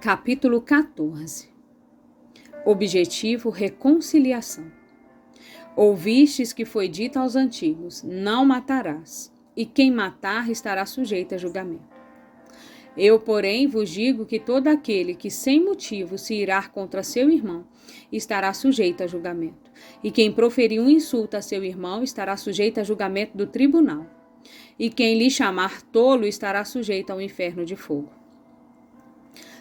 Capítulo 14 Objetivo reconciliação. Ouvistes que foi dito aos antigos: Não matarás, e quem matar estará sujeito a julgamento. Eu, porém, vos digo que todo aquele que sem motivo se irá contra seu irmão estará sujeito a julgamento, e quem proferir um insulto a seu irmão estará sujeito a julgamento do tribunal, e quem lhe chamar tolo estará sujeito ao inferno de fogo.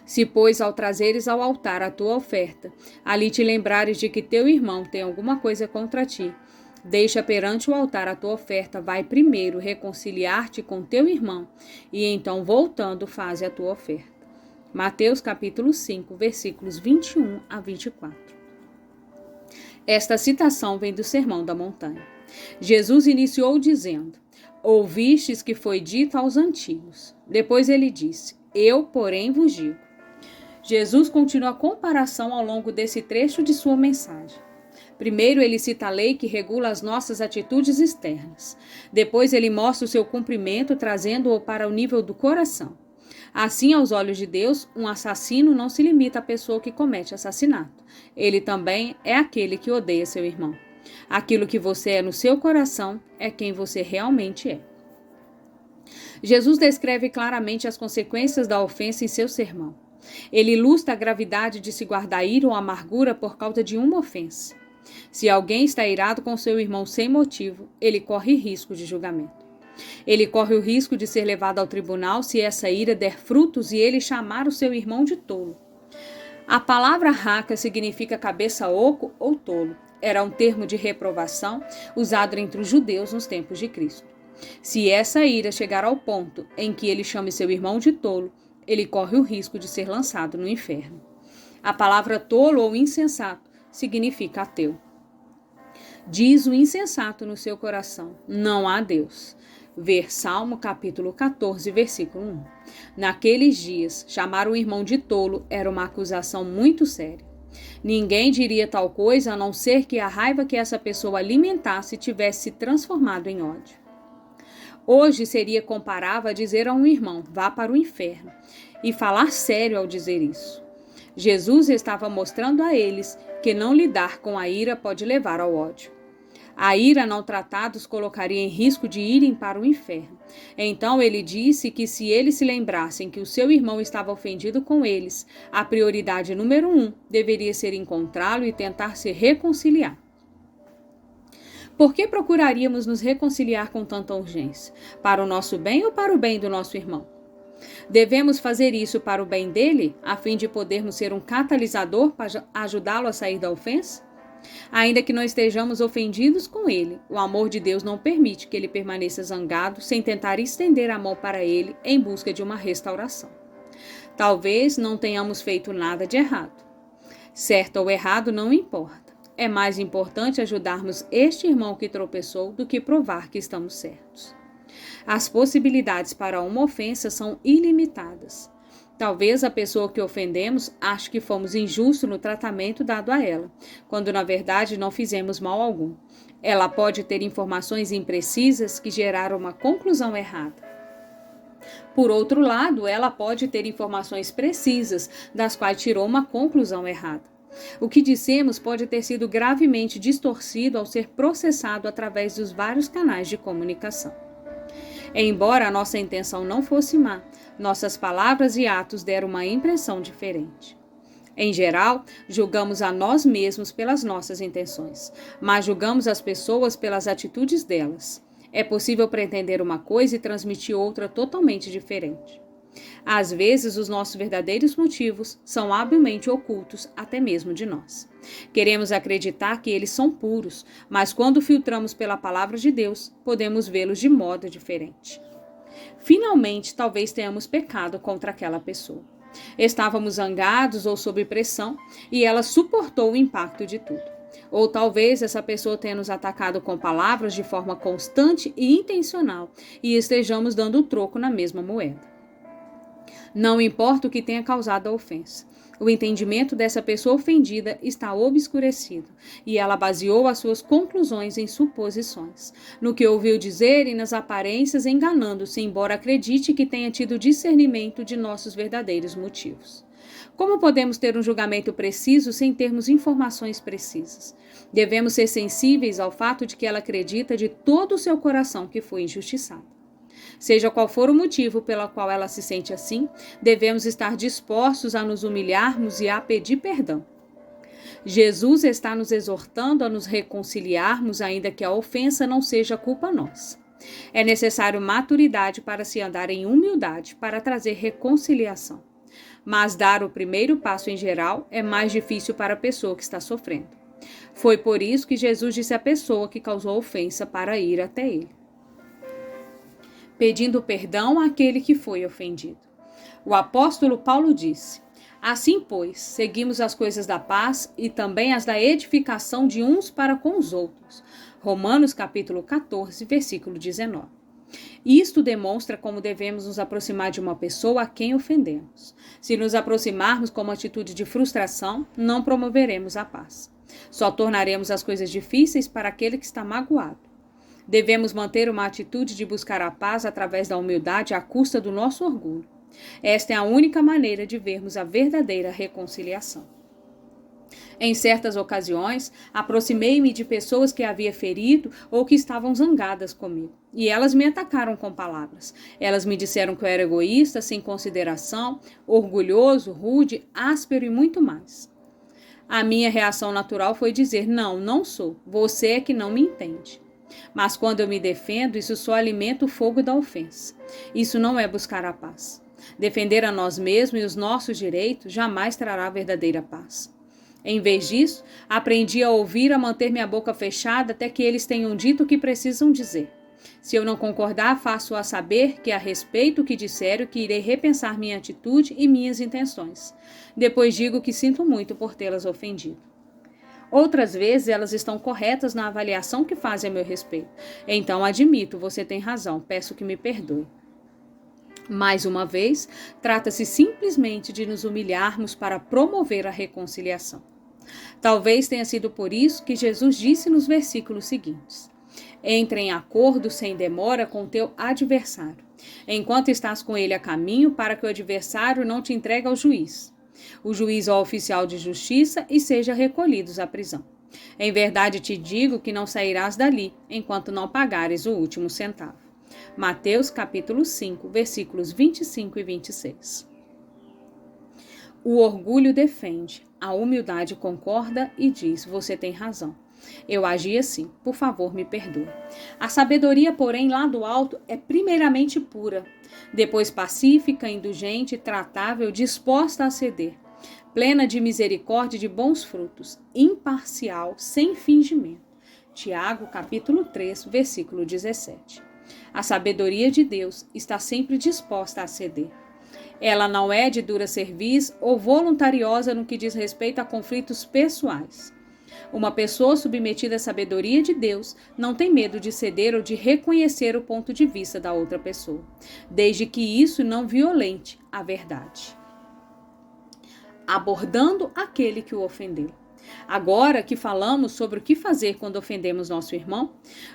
Se, pois, ao trazeres ao altar a tua oferta, ali te lembrares de que teu irmão tem alguma coisa contra ti, deixa perante o altar a tua oferta, vai primeiro reconciliar-te com teu irmão, e então, voltando, faze a tua oferta. Mateus capítulo 5, versículos 21 a 24. Esta citação vem do Sermão da Montanha. Jesus iniciou dizendo: Ouvistes que foi dito aos antigos. Depois ele disse: Eu, porém, vos digo. Jesus continua a comparação ao longo desse trecho de sua mensagem. Primeiro, ele cita a lei que regula as nossas atitudes externas. Depois, ele mostra o seu cumprimento, trazendo-o para o nível do coração. Assim, aos olhos de Deus, um assassino não se limita à pessoa que comete assassinato. Ele também é aquele que odeia seu irmão. Aquilo que você é no seu coração é quem você realmente é. Jesus descreve claramente as consequências da ofensa em seu sermão. Ele ilustra a gravidade de se guardar ira ou amargura por causa de uma ofensa. Se alguém está irado com seu irmão sem motivo, ele corre risco de julgamento. Ele corre o risco de ser levado ao tribunal se essa ira der frutos e ele chamar o seu irmão de tolo. A palavra raca significa cabeça oco ou tolo. Era um termo de reprovação usado entre os judeus nos tempos de Cristo. Se essa ira chegar ao ponto em que ele chame seu irmão de tolo, ele corre o risco de ser lançado no inferno. A palavra tolo ou insensato significa ateu. Diz o insensato no seu coração: Não há Deus. Ver Salmo capítulo 14, versículo 1. Naqueles dias, chamar o irmão de tolo era uma acusação muito séria. Ninguém diria tal coisa a não ser que a raiva que essa pessoa alimentasse tivesse se transformado em ódio. Hoje seria comparável a dizer a um irmão: vá para o inferno, e falar sério ao dizer isso. Jesus estava mostrando a eles que não lidar com a ira pode levar ao ódio. A ira não tratada os colocaria em risco de irem para o inferno. Então ele disse que se eles se lembrassem que o seu irmão estava ofendido com eles, a prioridade número um deveria ser encontrá-lo e tentar se reconciliar. Por que procuraríamos nos reconciliar com tanta urgência? Para o nosso bem ou para o bem do nosso irmão? Devemos fazer isso para o bem dele, a fim de podermos ser um catalisador para ajudá-lo a sair da ofensa? Ainda que não estejamos ofendidos com ele, o amor de Deus não permite que ele permaneça zangado sem tentar estender a mão para ele em busca de uma restauração. Talvez não tenhamos feito nada de errado. Certo ou errado não importa. É mais importante ajudarmos este irmão que tropeçou do que provar que estamos certos. As possibilidades para uma ofensa são ilimitadas. Talvez a pessoa que ofendemos ache que fomos injustos no tratamento dado a ela, quando na verdade não fizemos mal algum. Ela pode ter informações imprecisas que geraram uma conclusão errada. Por outro lado, ela pode ter informações precisas, das quais tirou uma conclusão errada. O que dissemos pode ter sido gravemente distorcido ao ser processado através dos vários canais de comunicação. Embora a nossa intenção não fosse má, nossas palavras e atos deram uma impressão diferente. Em geral, julgamos a nós mesmos pelas nossas intenções, mas julgamos as pessoas pelas atitudes delas. É possível pretender uma coisa e transmitir outra totalmente diferente. Às vezes, os nossos verdadeiros motivos são habilmente ocultos até mesmo de nós. Queremos acreditar que eles são puros, mas quando filtramos pela palavra de Deus, podemos vê-los de modo diferente. Finalmente, talvez tenhamos pecado contra aquela pessoa. Estávamos zangados ou sob pressão e ela suportou o impacto de tudo. Ou talvez essa pessoa tenha nos atacado com palavras de forma constante e intencional e estejamos dando o troco na mesma moeda. Não importa o que tenha causado a ofensa. O entendimento dessa pessoa ofendida está obscurecido e ela baseou as suas conclusões em suposições, no que ouviu dizer e nas aparências, enganando-se, embora acredite que tenha tido discernimento de nossos verdadeiros motivos. Como podemos ter um julgamento preciso sem termos informações precisas? Devemos ser sensíveis ao fato de que ela acredita de todo o seu coração que foi injustiçada. Seja qual for o motivo pelo qual ela se sente assim, devemos estar dispostos a nos humilharmos e a pedir perdão. Jesus está nos exortando a nos reconciliarmos, ainda que a ofensa não seja culpa nossa. É necessário maturidade para se andar em humildade, para trazer reconciliação. Mas dar o primeiro passo em geral é mais difícil para a pessoa que está sofrendo. Foi por isso que Jesus disse à pessoa que causou ofensa para ir até ele pedindo perdão àquele que foi ofendido. O apóstolo Paulo disse: Assim, pois, seguimos as coisas da paz e também as da edificação de uns para com os outros. Romanos capítulo 14, versículo 19. Isto demonstra como devemos nos aproximar de uma pessoa a quem ofendemos. Se nos aproximarmos com uma atitude de frustração, não promoveremos a paz. Só tornaremos as coisas difíceis para aquele que está magoado. Devemos manter uma atitude de buscar a paz através da humildade à custa do nosso orgulho. Esta é a única maneira de vermos a verdadeira reconciliação. Em certas ocasiões, aproximei-me de pessoas que havia ferido ou que estavam zangadas comigo, e elas me atacaram com palavras. Elas me disseram que eu era egoísta, sem consideração, orgulhoso, rude, áspero e muito mais. A minha reação natural foi dizer: Não, não sou. Você é que não me entende. Mas quando eu me defendo, isso só alimenta o fogo da ofensa. Isso não é buscar a paz. Defender a nós mesmos e os nossos direitos jamais trará verdadeira paz. Em vez disso, aprendi a ouvir, a manter minha boca fechada até que eles tenham dito o que precisam dizer. Se eu não concordar, faço-a saber que a respeito o que disseram que irei repensar minha atitude e minhas intenções. Depois digo que sinto muito por tê-las ofendido. Outras vezes elas estão corretas na avaliação que fazem a meu respeito. Então admito, você tem razão, peço que me perdoe. Mais uma vez, trata-se simplesmente de nos humilharmos para promover a reconciliação. Talvez tenha sido por isso que Jesus disse nos versículos seguintes: Entre em acordo sem demora com teu adversário, enquanto estás com ele a caminho, para que o adversário não te entregue ao juiz o juiz ou oficial de justiça e seja recolhidos à prisão. Em verdade te digo que não sairás dali enquanto não pagares o último centavo. Mateus capítulo 5, versículos 25 e 26. O orgulho defende, a humildade concorda e diz: Você tem razão. Eu agi assim, por favor, me perdoe. A sabedoria, porém, lá do alto é primeiramente pura, depois pacífica, indulgente, tratável, disposta a ceder, plena de misericórdia e de bons frutos, imparcial, sem fingimento. Tiago, capítulo 3, versículo 17. A sabedoria de Deus está sempre disposta a ceder. Ela não é de dura serviço ou voluntariosa no que diz respeito a conflitos pessoais. Uma pessoa submetida à sabedoria de Deus não tem medo de ceder ou de reconhecer o ponto de vista da outra pessoa, desde que isso não violente a verdade. Abordando aquele que o ofendeu. Agora que falamos sobre o que fazer quando ofendemos nosso irmão,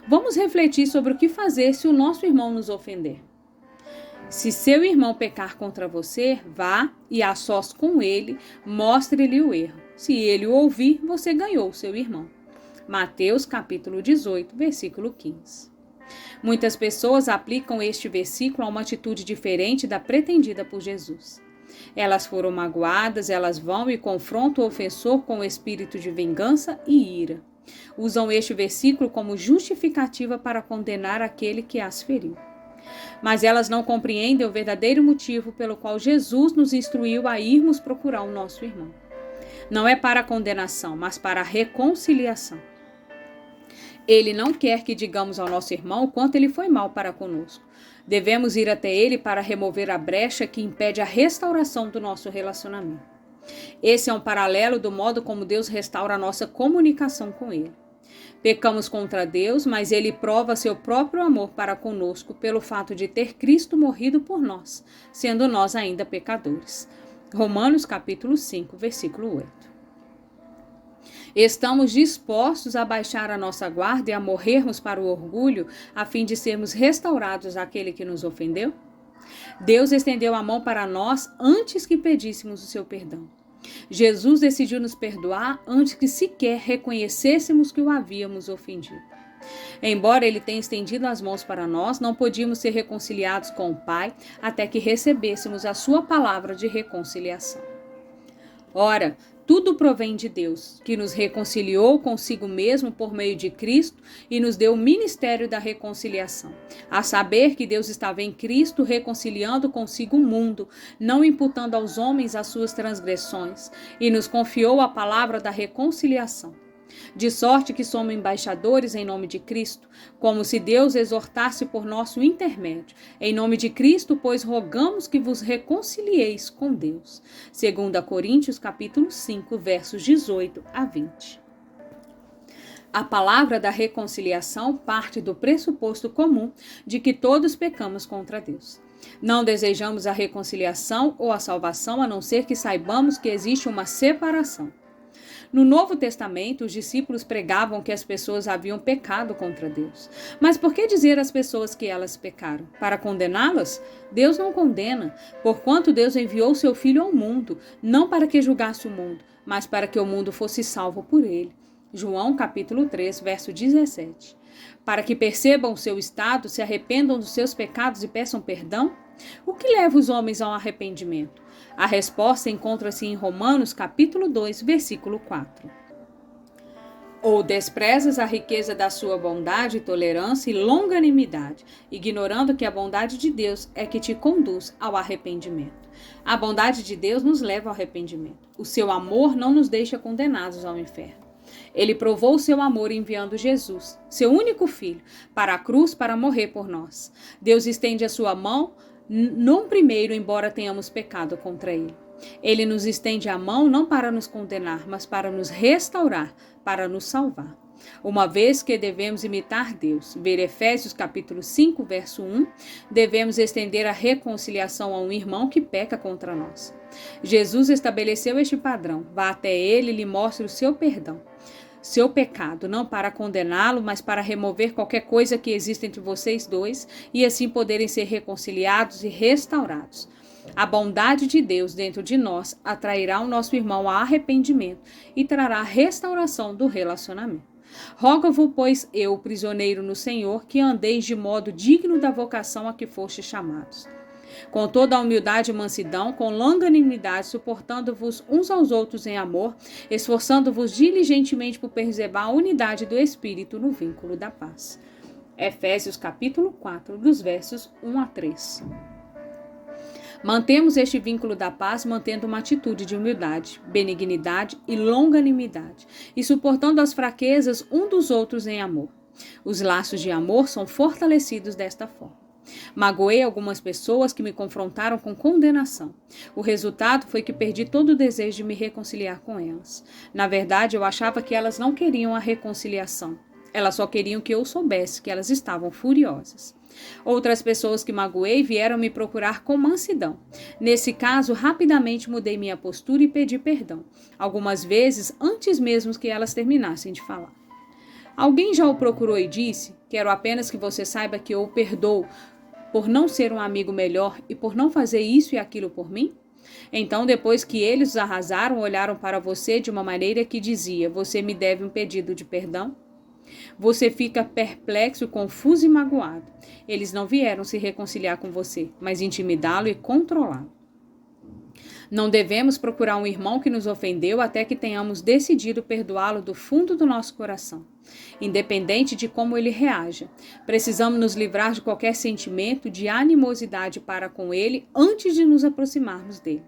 vamos refletir sobre o que fazer se o nosso irmão nos ofender. Se seu irmão pecar contra você, vá e a sós com ele, mostre-lhe o erro. Se ele o ouvir, você ganhou seu irmão. Mateus capítulo 18, versículo 15. Muitas pessoas aplicam este versículo a uma atitude diferente da pretendida por Jesus. Elas foram magoadas, elas vão e confrontam o ofensor com o espírito de vingança e ira. Usam este versículo como justificativa para condenar aquele que as feriu. Mas elas não compreendem o verdadeiro motivo pelo qual Jesus nos instruiu a irmos procurar o nosso irmão não é para condenação, mas para reconciliação. Ele não quer que digamos ao nosso irmão o quanto ele foi mal para conosco. Devemos ir até ele para remover a brecha que impede a restauração do nosso relacionamento. Esse é um paralelo do modo como Deus restaura a nossa comunicação com ele. Pecamos contra Deus, mas ele prova seu próprio amor para conosco pelo fato de ter Cristo morrido por nós, sendo nós ainda pecadores. Romanos capítulo 5, versículo 8. Estamos dispostos a baixar a nossa guarda e a morrermos para o orgulho, a fim de sermos restaurados àquele que nos ofendeu? Deus estendeu a mão para nós antes que pedíssemos o seu perdão. Jesus decidiu nos perdoar antes que sequer reconhecêssemos que o havíamos ofendido. Embora ele tenha estendido as mãos para nós, não podíamos ser reconciliados com o Pai até que recebêssemos a sua palavra de reconciliação. Ora, tudo provém de Deus, que nos reconciliou consigo mesmo por meio de Cristo e nos deu o ministério da reconciliação. A saber que Deus estava em Cristo reconciliando consigo o mundo, não imputando aos homens as suas transgressões, e nos confiou a palavra da reconciliação. De sorte que somos embaixadores em nome de Cristo, como se Deus exortasse por nosso intermédio. Em nome de Cristo, pois rogamos que vos reconcilieis com Deus. 2 Coríntios capítulo 5, versos 18 a 20. A palavra da reconciliação parte do pressuposto comum de que todos pecamos contra Deus. Não desejamos a reconciliação ou a salvação a não ser que saibamos que existe uma separação. No Novo Testamento, os discípulos pregavam que as pessoas haviam pecado contra Deus. Mas por que dizer às pessoas que elas pecaram? Para condená-las? Deus não condena, porquanto Deus enviou seu Filho ao mundo, não para que julgasse o mundo, mas para que o mundo fosse salvo por ele. João capítulo 3, verso 17. Para que percebam o seu estado, se arrependam dos seus pecados e peçam perdão? O que leva os homens ao arrependimento? A resposta encontra-se em Romanos capítulo 2, versículo 4. Ou desprezas a riqueza da sua bondade, tolerância e longanimidade, ignorando que a bondade de Deus é que te conduz ao arrependimento. A bondade de Deus nos leva ao arrependimento. O seu amor não nos deixa condenados ao inferno. Ele provou o seu amor enviando Jesus, seu único filho, para a cruz para morrer por nós. Deus estende a sua mão num primeiro, embora tenhamos pecado contra ele. Ele nos estende a mão não para nos condenar, mas para nos restaurar, para nos salvar. Uma vez que devemos imitar Deus, ver Efésios capítulo 5, verso 1, devemos estender a reconciliação a um irmão que peca contra nós. Jesus estabeleceu este padrão. Vá até ele e lhe mostre o seu perdão seu pecado, não para condená-lo, mas para remover qualquer coisa que exista entre vocês dois e assim poderem ser reconciliados e restaurados. A bondade de Deus dentro de nós atrairá o nosso irmão a arrependimento e trará restauração do relacionamento. Rogo-vos, pois, eu, prisioneiro no Senhor, que andeis de modo digno da vocação a que fostes chamados com toda a humildade e mansidão, com longanimidade, suportando-vos uns aos outros em amor, esforçando-vos diligentemente por preservar a unidade do Espírito no vínculo da paz. Efésios capítulo 4, dos versos 1 a 3. Mantemos este vínculo da paz mantendo uma atitude de humildade, benignidade e longanimidade, e suportando as fraquezas um dos outros em amor. Os laços de amor são fortalecidos desta forma. Magoei algumas pessoas que me confrontaram com condenação. O resultado foi que perdi todo o desejo de me reconciliar com elas. Na verdade, eu achava que elas não queriam a reconciliação. Elas só queriam que eu soubesse que elas estavam furiosas. Outras pessoas que magoei vieram me procurar com mansidão. Nesse caso, rapidamente mudei minha postura e pedi perdão, algumas vezes antes mesmo que elas terminassem de falar. Alguém já o procurou e disse: Quero apenas que você saiba que eu o perdoo por não ser um amigo melhor e por não fazer isso e aquilo por mim? Então, depois que eles os arrasaram, olharam para você de uma maneira que dizia: Você me deve um pedido de perdão? Você fica perplexo, confuso e magoado. Eles não vieram se reconciliar com você, mas intimidá-lo e controlá-lo. Não devemos procurar um irmão que nos ofendeu até que tenhamos decidido perdoá-lo do fundo do nosso coração, independente de como ele reaja. Precisamos nos livrar de qualquer sentimento de animosidade para com ele antes de nos aproximarmos dele.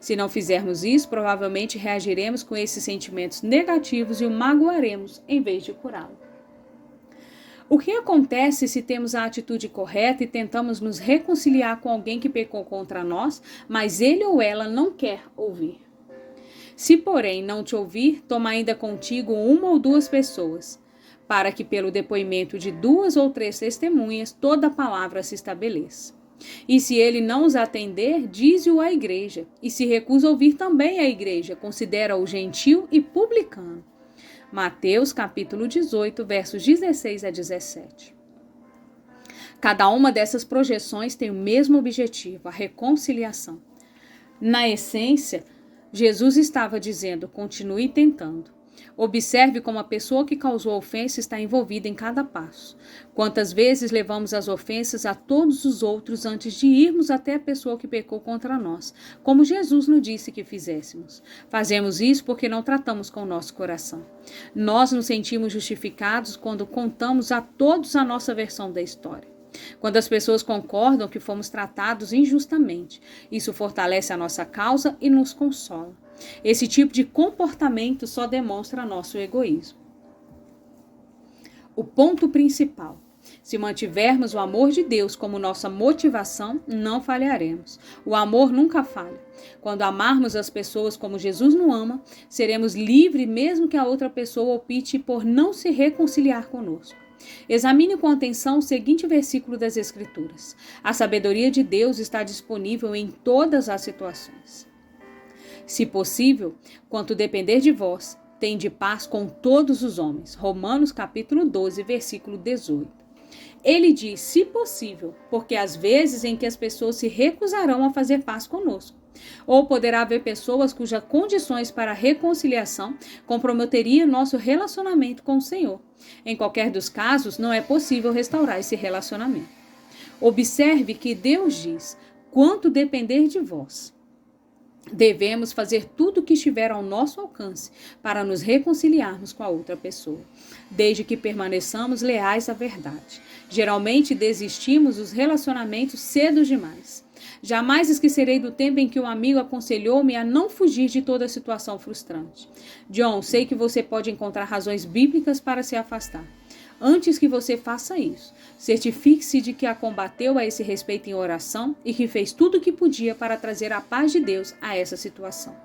Se não fizermos isso, provavelmente reagiremos com esses sentimentos negativos e o magoaremos em vez de curá-lo. O que acontece se temos a atitude correta e tentamos nos reconciliar com alguém que pecou contra nós, mas ele ou ela não quer ouvir? Se, porém, não te ouvir, toma ainda contigo uma ou duas pessoas, para que, pelo depoimento de duas ou três testemunhas, toda palavra se estabeleça. E se ele não os atender, dize-o à igreja. E se recusa ouvir também a igreja, considera-o gentil e publicano. Mateus capítulo 18, versos 16 a 17. Cada uma dessas projeções tem o mesmo objetivo, a reconciliação. Na essência, Jesus estava dizendo: continue tentando. Observe como a pessoa que causou a ofensa está envolvida em cada passo. Quantas vezes levamos as ofensas a todos os outros antes de irmos até a pessoa que pecou contra nós, como Jesus nos disse que fizéssemos. Fazemos isso porque não tratamos com o nosso coração. Nós nos sentimos justificados quando contamos a todos a nossa versão da história. Quando as pessoas concordam que fomos tratados injustamente, isso fortalece a nossa causa e nos consola. Esse tipo de comportamento só demonstra nosso egoísmo. O ponto principal. Se mantivermos o amor de Deus como nossa motivação, não falharemos. O amor nunca falha. Quando amarmos as pessoas como Jesus nos ama, seremos livres mesmo que a outra pessoa opte por não se reconciliar conosco. Examine com atenção o seguinte versículo das Escrituras: A sabedoria de Deus está disponível em todas as situações. Se possível, quanto depender de vós, tende paz com todos os homens. Romanos capítulo 12, versículo 18. Ele diz, se possível, porque às vezes em que as pessoas se recusarão a fazer paz conosco. Ou poderá haver pessoas cujas condições para reconciliação comprometeria nosso relacionamento com o Senhor. Em qualquer dos casos, não é possível restaurar esse relacionamento. Observe que Deus diz: quanto depender de vós. Devemos fazer tudo o que estiver ao nosso alcance para nos reconciliarmos com a outra pessoa, desde que permaneçamos leais à verdade. Geralmente desistimos dos relacionamentos cedo demais. Jamais esquecerei do tempo em que um amigo aconselhou-me a não fugir de toda situação frustrante. John, sei que você pode encontrar razões bíblicas para se afastar. Antes que você faça isso, certifique-se de que a combateu a esse respeito em oração e que fez tudo o que podia para trazer a paz de Deus a essa situação.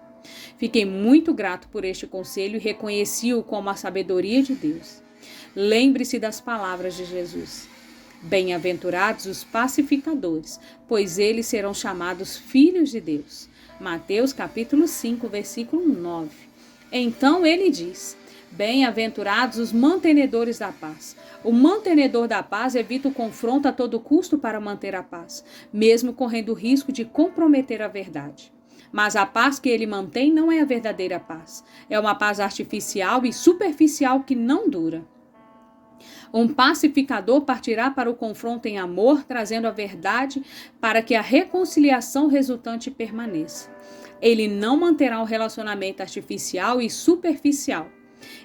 Fiquei muito grato por este conselho e reconheci-o como a sabedoria de Deus. Lembre-se das palavras de Jesus. Bem-aventurados os pacificadores, pois eles serão chamados filhos de Deus. Mateus capítulo 5, versículo 9. Então ele diz: Bem-aventurados os mantenedores da paz. O mantenedor da paz evita o confronto a todo custo para manter a paz, mesmo correndo o risco de comprometer a verdade. Mas a paz que ele mantém não é a verdadeira paz. É uma paz artificial e superficial que não dura. Um pacificador partirá para o confronto em amor, trazendo a verdade para que a reconciliação resultante permaneça. Ele não manterá o relacionamento artificial e superficial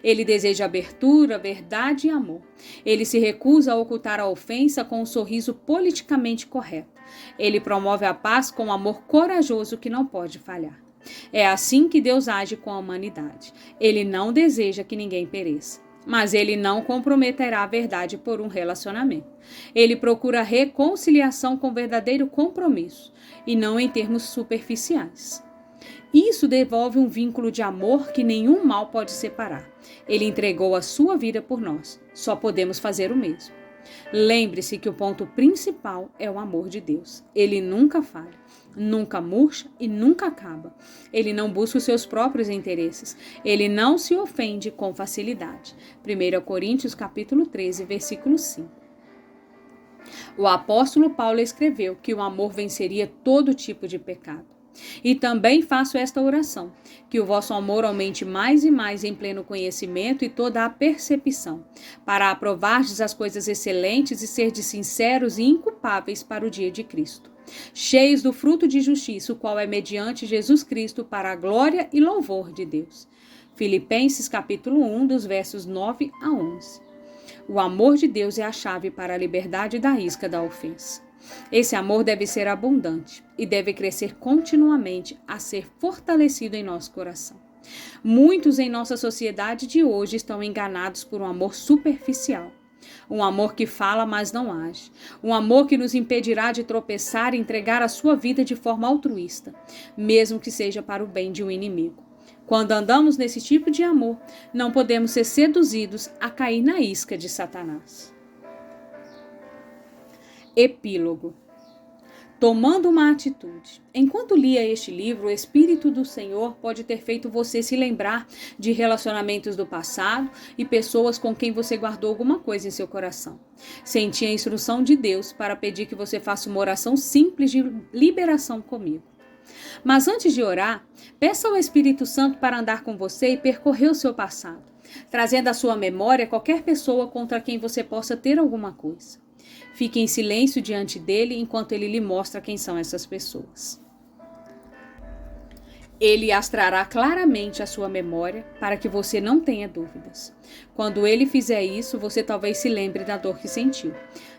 ele deseja abertura, verdade e amor. Ele se recusa a ocultar a ofensa com um sorriso politicamente correto. Ele promove a paz com um amor corajoso que não pode falhar. É assim que Deus age com a humanidade. Ele não deseja que ninguém pereça mas ele não comprometerá a verdade por um relacionamento. Ele procura reconciliação com verdadeiro compromisso e não em termos superficiais. Isso devolve um vínculo de amor que nenhum mal pode separar. Ele entregou a sua vida por nós. Só podemos fazer o mesmo. Lembre-se que o ponto principal é o amor de Deus. Ele nunca falha, nunca murcha e nunca acaba. Ele não busca os seus próprios interesses. Ele não se ofende com facilidade. 1 Coríntios capítulo 13, versículo 5. O apóstolo Paulo escreveu que o amor venceria todo tipo de pecado. E também faço esta oração: que o vosso amor aumente mais e mais em pleno conhecimento e toda a percepção, para aprovardes as coisas excelentes e serdes sinceros e inculpáveis para o dia de Cristo, cheios do fruto de justiça, o qual é mediante Jesus Cristo para a glória e louvor de Deus. Filipenses capítulo 1, dos versos 9 a 11. O amor de Deus é a chave para a liberdade da isca da ofensa. Esse amor deve ser abundante e deve crescer continuamente a ser fortalecido em nosso coração. Muitos em nossa sociedade de hoje estão enganados por um amor superficial. Um amor que fala, mas não age. Um amor que nos impedirá de tropeçar e entregar a sua vida de forma altruísta, mesmo que seja para o bem de um inimigo. Quando andamos nesse tipo de amor, não podemos ser seduzidos a cair na isca de Satanás. Epílogo Tomando uma atitude. Enquanto lia este livro, o Espírito do Senhor pode ter feito você se lembrar de relacionamentos do passado e pessoas com quem você guardou alguma coisa em seu coração. Senti a instrução de Deus para pedir que você faça uma oração simples de liberação comigo. Mas antes de orar, peça ao Espírito Santo para andar com você e percorrer o seu passado, trazendo à sua memória qualquer pessoa contra quem você possa ter alguma coisa. Fique em silêncio diante dele enquanto ele lhe mostra quem são essas pessoas. Ele as trará claramente à sua memória para que você não tenha dúvidas. Quando ele fizer isso, você talvez se lembre da dor que sentiu.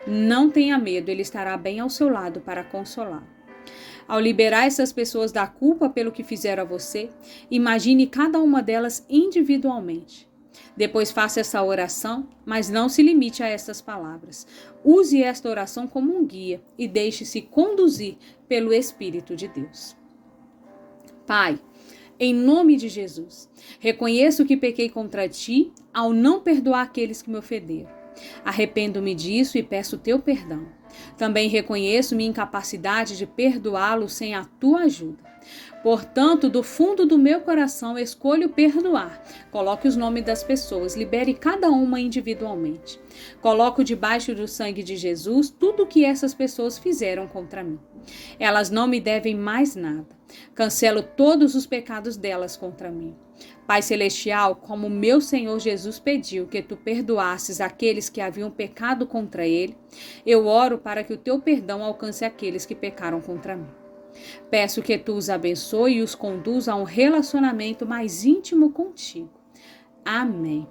Não tenha medo, ele estará bem ao seu lado para consolá-lo. Ao liberar essas pessoas da culpa pelo que fizeram a você, imagine cada uma delas individualmente. Depois faça essa oração, mas não se limite a essas palavras. Use esta oração como um guia e deixe-se conduzir pelo Espírito de Deus. Pai, em nome de Jesus, reconheço que pequei contra ti ao não perdoar aqueles que me ofenderam. Arrependo-me disso e peço teu perdão. Também reconheço minha incapacidade de perdoá-lo sem a tua ajuda. Portanto, do fundo do meu coração escolho perdoar. Coloque os nomes das pessoas, libere cada uma individualmente. Coloco debaixo do sangue de Jesus tudo o que essas pessoas fizeram contra mim. Elas não me devem mais nada. Cancelo todos os pecados delas contra mim. Pai Celestial, como meu Senhor Jesus pediu que tu perdoasses aqueles que haviam pecado contra ele, eu oro para que o teu perdão alcance aqueles que pecaram contra mim. Peço que tu os abençoe e os conduza a um relacionamento mais íntimo contigo. Amém.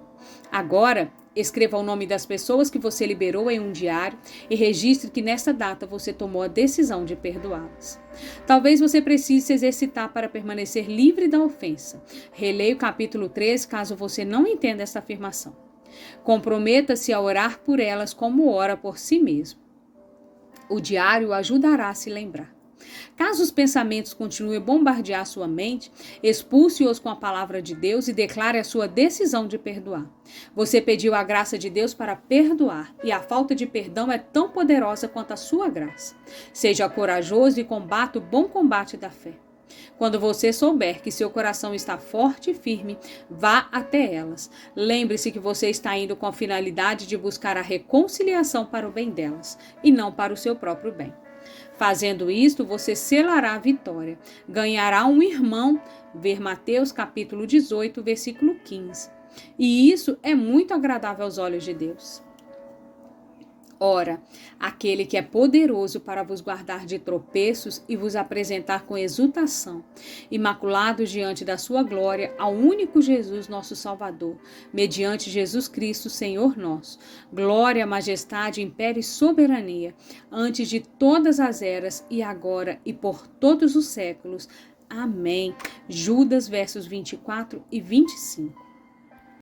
Agora, escreva o nome das pessoas que você liberou em um diário e registre que nessa data você tomou a decisão de perdoá-las. Talvez você precise se exercitar para permanecer livre da ofensa. Releia o capítulo 13 caso você não entenda essa afirmação. Comprometa-se a orar por elas como ora por si mesmo. O diário ajudará a se lembrar. Caso os pensamentos continuem a bombardear sua mente, expulse-os com a palavra de Deus e declare a sua decisão de perdoar. Você pediu a graça de Deus para perdoar, e a falta de perdão é tão poderosa quanto a sua graça. Seja corajoso e combata o bom combate da fé. Quando você souber que seu coração está forte e firme, vá até elas. Lembre-se que você está indo com a finalidade de buscar a reconciliação para o bem delas e não para o seu próprio bem. Fazendo isto, você selará a vitória. Ganhará um irmão. Ver Mateus capítulo 18, versículo 15. E isso é muito agradável aos olhos de Deus. Ora, aquele que é poderoso para vos guardar de tropeços e vos apresentar com exultação, imaculados diante da sua glória, ao único Jesus, nosso Salvador, mediante Jesus Cristo, Senhor nosso. Glória, majestade, império e soberania, antes de todas as eras e agora e por todos os séculos. Amém. Judas, versos 24 e 25.